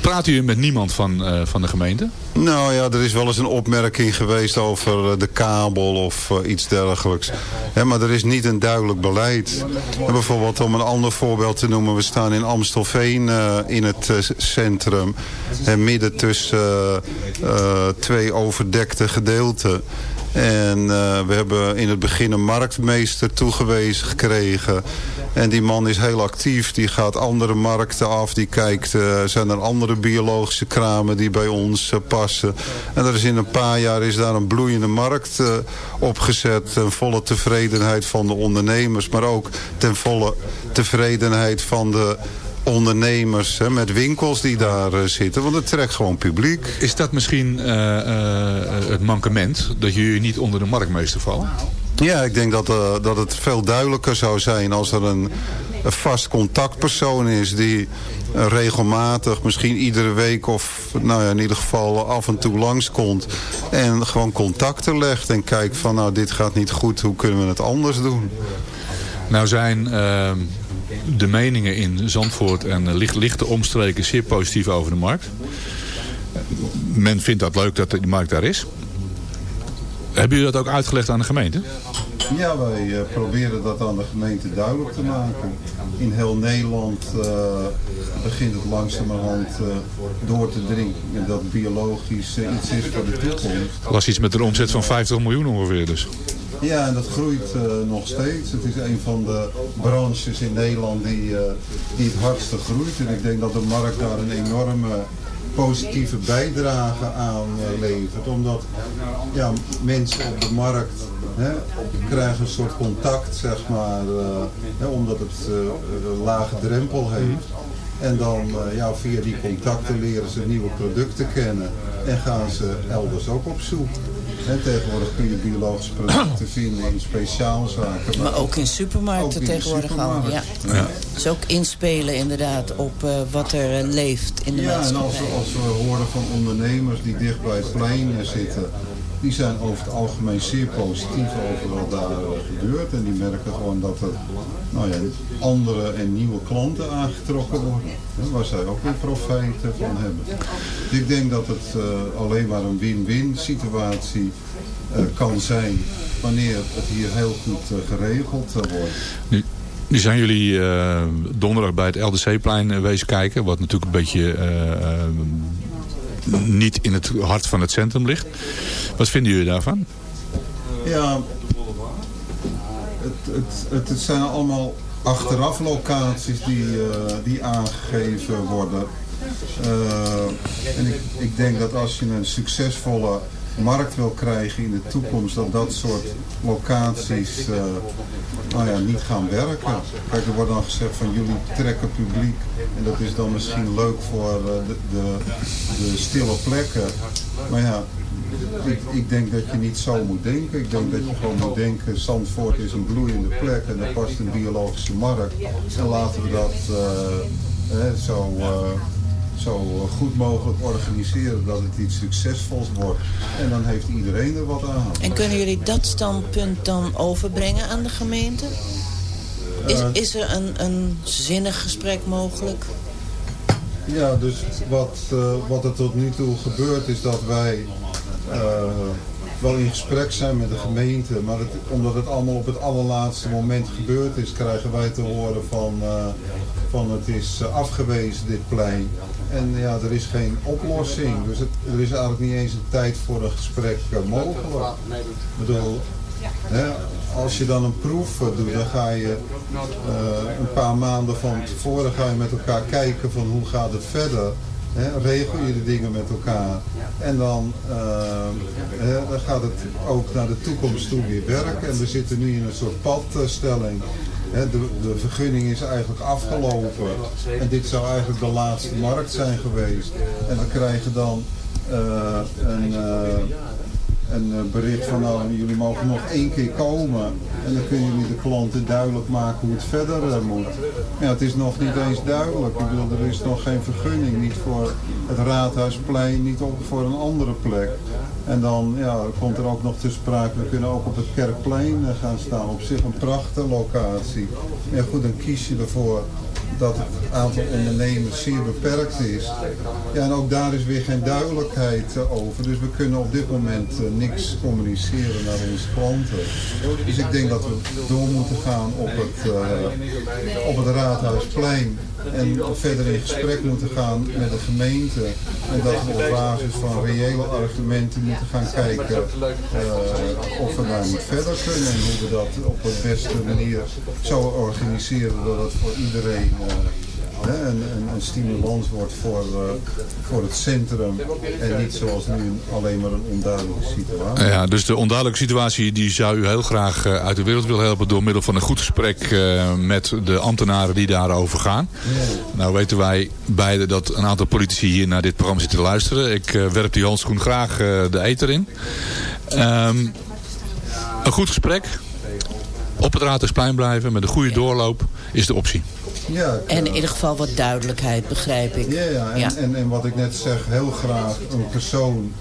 Praat u met niemand van, eh, van de gemeente? Nou ja, er is wel eens een opmerking geweest over eh, de kabel of eh, iets dergelijks. Maar er is niet een duidelijk beleid. En bijvoorbeeld om een ander voorbeeld te noemen. We staan in Amstelveen in het centrum. En midden tussen twee overdekte gedeelten. En eh, we hebben in het begin een marktmeester toegewezen gekregen. En die man is heel actief. Die gaat andere markten af. Die kijkt, eh, zijn er andere biologische kramen die bij ons eh, passen. En er is in een paar jaar is daar een bloeiende markt opgezet. Ten volle tevredenheid van de ondernemers. Maar ook ten volle tevredenheid van de ondernemers hè, met winkels die daar eh, zitten. Want het trekt gewoon publiek. Is dat misschien eh, eh, het mankement? Dat jullie niet onder de marktmeester vallen? Ja, ik denk dat, dat het veel duidelijker zou zijn als er een, een vast contactpersoon is die regelmatig, misschien iedere week of nou ja, in ieder geval af en toe langskomt en gewoon contacten legt en kijkt van nou dit gaat niet goed, hoe kunnen we het anders doen? Nou zijn eh, de meningen in Zandvoort en eh, licht, lichte omstreken zeer positief over de markt. Men vindt dat leuk dat die markt daar is. Hebben jullie dat ook uitgelegd aan de gemeente? Ja, wij eh, proberen dat aan de gemeente duidelijk te maken. In heel Nederland eh, begint het langzamerhand eh, door te dringen dat biologisch iets is voor de toekomst. Dat was iets met een omzet van 50 miljoen ongeveer dus. Ja, en dat groeit nog steeds. Het is een van de branches in Nederland die, die het hardste groeit. En ik denk dat de markt daar een enorme positieve bijdrage aan levert. Omdat ja, mensen op de markt hè, krijgen een soort contact, zeg maar, eh, hè, omdat het eh, een lage drempel heeft. En dan eh, ja, via die contacten leren ze nieuwe producten kennen en gaan ze elders ook op zoek. En tegenwoordig kun je biologische producten vinden in speciaalzaken. Maar ook in supermarkten Ook in de tegenwoordig al. Ja. Dus ook inspelen inderdaad op eh, wat er eh, leeft in de Ja, en maatschappij. als, we- als we horen van ondernemers die dicht bij het plein zitten, die zijn over het algemeen zeer positief over wat daar eh, gebeurt. En die merken gewoon dat er nou ja, andere en nieuwe klanten aangetrokken worden. Waar zij ook weer profijt van hebben. Ik denk dat het eh, alleen maar een win-win situatie eh, kan zijn wanneer het hier heel goed geregeld wordt. Nu, nu zijn jullie donderdag bij het LDC-plein wezen kijken. Wat natuurlijk een beetje niet in het hart van het centrum ligt. Wat vinden jullie daarvan? Ja, het, het, het, zijn allemaal achteraf locaties die, eh, die aangegeven worden. Eh, en ik, ik denk dat als je een succesvolle markt wil krijgen in de toekomst, dat dat soort locaties eh, nou ja, niet gaan werken. Kijk, er wordt dan gezegd van jullie trekken publiek en dat is dan misschien leuk voor eh, de, de, de stille plekken. Maar ja, ik, ik denk dat je niet zo moet denken. Ik denk dat je gewoon moet denken, Zandvoort is een bloeiende plek en er past een biologische markt. En laten we dat eh, zo, zo goed mogelijk organiseren dat het iets succesvols wordt. En dan heeft iedereen er wat aan. En kunnen jullie dat standpunt dan overbrengen aan de gemeente? Is, Eh. is er een, een zinnig gesprek mogelijk? Ja, dus wat, eh, wat er tot nu toe gebeurt is dat wij eh, wel in gesprek zijn met de gemeente. Maar omdat het allemaal op het allerlaatste moment gebeurd is, krijgen wij te horen van, eh, van het is eh, afgewezen, dit plein. En ja, er is geen oplossing. Dus het, er is eigenlijk niet eens een tijd voor een gesprek eh, mogelijk. Ik bedoel, Hè, als je dan een proef doet, dan ga je een paar maanden van tevoren ga je met elkaar kijken van hoe gaat het verder. Hè, regel je de dingen met elkaar. En dan, eh, hè, dan gaat het ook naar de toekomst toe weer werken. En we zitten nu in een soort padstelling. Hè, de, de vergunning is eigenlijk afgelopen. En dit zou eigenlijk de laatste markt zijn geweest. En we krijgen dan eh, een... eh, een eh, bericht van nou, jullie mogen nog één keer komen en dan kunnen jullie de klanten duidelijk maken hoe het verder eh, moet. Ja, het is nog niet eens duidelijk. Ik er is nog geen vergunning, niet voor het Raadhuisplein, niet ook voor een andere plek. En dan ja, komt er ook nog te sprake, we kunnen ook op het Kerkplein eh, gaan staan. Op zich een prachtige locatie. Ja goed, dan kies je ervoor dat het aantal ondernemers zeer beperkt is. Ja, en ook daar is weer geen duidelijkheid eh, over. Dus we kunnen op dit moment eh, niks communiceren naar onze klanten. Dus ik denk dat we door moeten gaan op het, eh, op het Raadhuisplein. En verder in gesprek moeten gaan met de gemeente. En dat we op basis van reële argumenten moeten gaan kijken eh, of we daar niet verder kunnen. En hoe we dat op de beste manier zo organiseren dat het voor iedereen eh, hè, een, een, een stimulans wordt voor, eh, voor het centrum. En niet zoals nu alleen maar een onduidelijke situatie. Ja, dus de onduidelijke situatie die zou u heel graag eh, uit de wereld willen helpen door middel van een goed gesprek eh, met de ambtenaren die daarover gaan. Nou weten wij beiden dat een aantal politici hier naar dit programma zitten te luisteren. Ik werp die handschoen graag de eter in. Ehm, een goed gesprek, op het Raadhuisplein blijven met een goede doorloop is de optie. Ja, ik, En eh, in ieder geval wat duidelijkheid, begrijp ik. Ja, ja. En, Ja. En, en wat ik net zeg, heel graag een persoon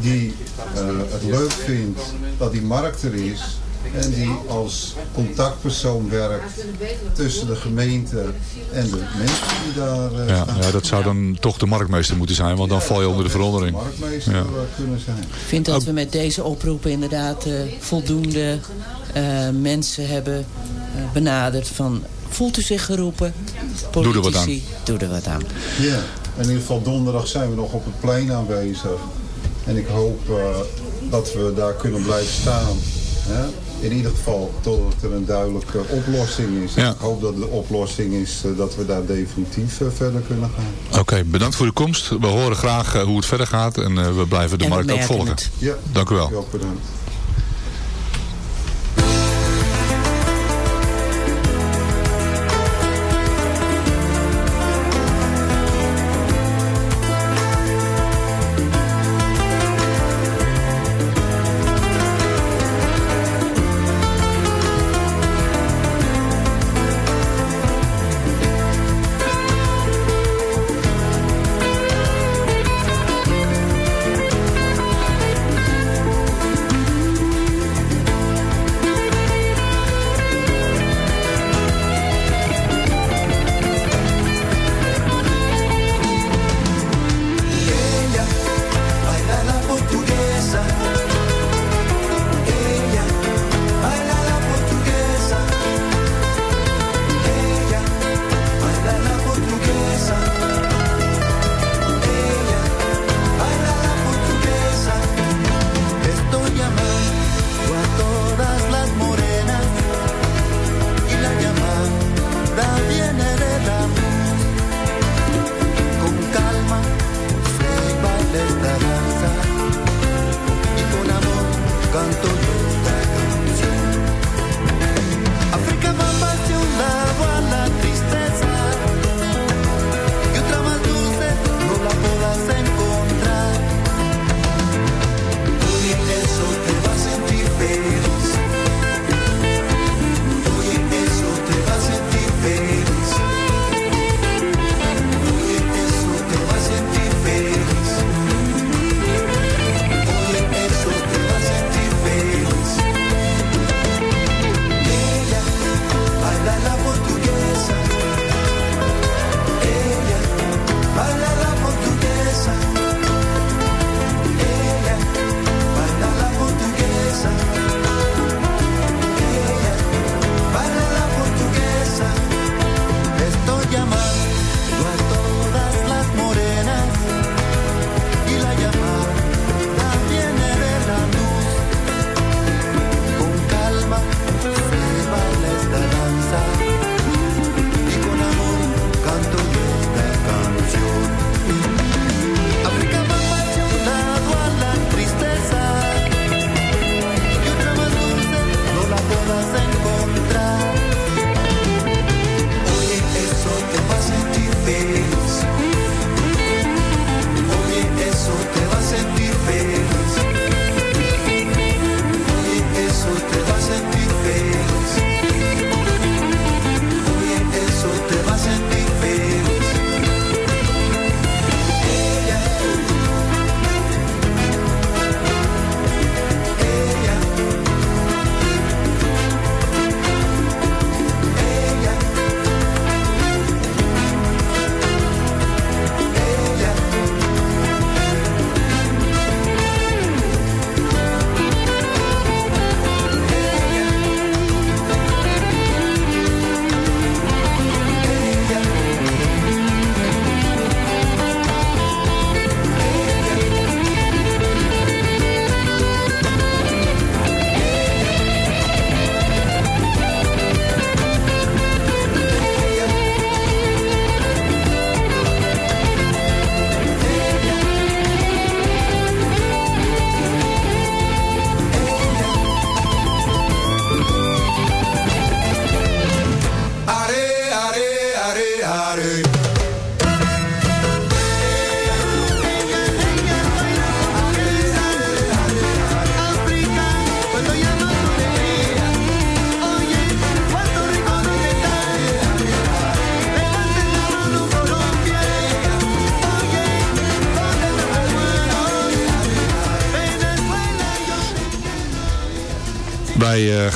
die eh, het leuk vindt dat die markt er is. En die als contactpersoon werkt tussen de gemeente en de mensen die daar eh, Ja, staan. ja, dat zou dan toch de marktmeester moeten zijn, want dan val je onder de verandering. Marktmeester Ja. eh, kunnen zijn. Ik vind dat we met deze oproepen inderdaad eh, voldoende eh, mensen hebben eh, benaderd van... Voelt u zich geroepen? Doe er wat aan. Politici, Doe er wat aan. Ja, in ieder geval donderdag zijn we nog op het plein aanwezig. En ik hoop eh, dat we daar kunnen blijven staan. Hè? In ieder geval totdat er een duidelijke oplossing is. Ja. Ik hoop dat de oplossing is eh, dat we daar definitief eh, verder kunnen gaan. Oké, bedankt voor uw komst. We horen graag hoe het verder gaat en we blijven de En markt ook volgen. Ja. Dank u wel. Ook bedankt.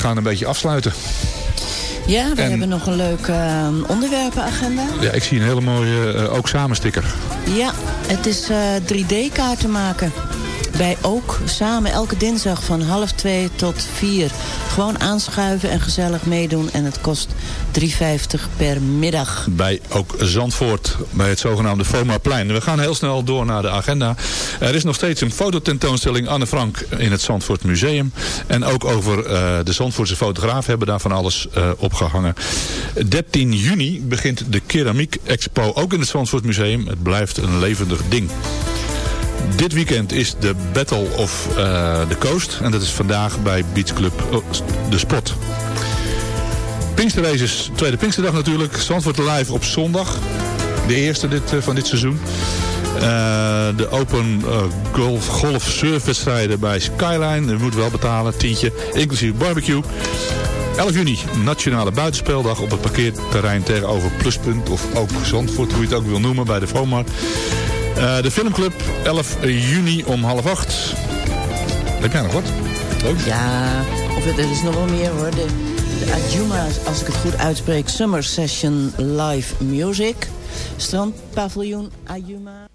Gaan een beetje afsluiten. Ja, we En- hebben nog een leuke eh, onderwerpenagenda. Ja, ik zie een hele mooie eh, ook samensticker. Ja, het is eh 3D-kaarten maken. Bij Ook samen elke dinsdag van half twee tot vier. Gewoon aanschuiven en gezellig meedoen. En het kost 3,50 per middag. bij ook Zandvoort, bij het zogenaamde FOMA-plein. We gaan heel snel door naar de agenda. Er is nog steeds een fototentoonstelling Anne Frank in het Zandvoort Museum. En ook over eh, de Zandvoortse fotograaf hebben daar van alles eh, opgehangen. 13 juni begint de Keramiek Expo ook in het Zandvoort Museum. Het blijft een levendig ding. Dit weekend is de Battle of eh, the Coast. En dat is vandaag bij Beach Club oh, De Spot. Pinksterraces, tweede Pinksterdag natuurlijk. Zandvoort Live op zondag. De eerste dit, eh, van dit seizoen. Eh, de Open Golf, golf surfwedstrijden bij Skyline. U moet wel betalen, tientje, inclusief barbecue. 11 juni, Nationale Buitenspeeldag op het parkeerterrein tegenover Pluspunt. Of ook Zandvoort, hoe je het ook wil noemen, bij de FOMAR. Eh, de Filmclub, 11 juni om half acht. Heb jij nog wat? Leuk. Ja, of het, er is nog wel meer hoor. De, de Adjuma, als ik het goed uitspreek, Summer Session Live Music. Strandpaviljoen Adjuma.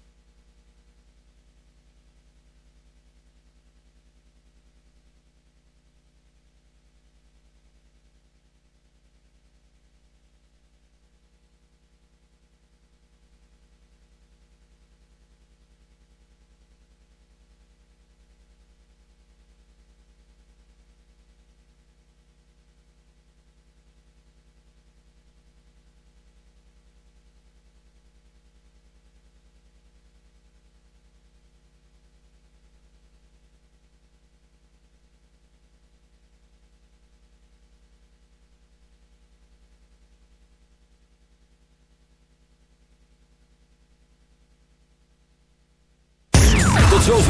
Tot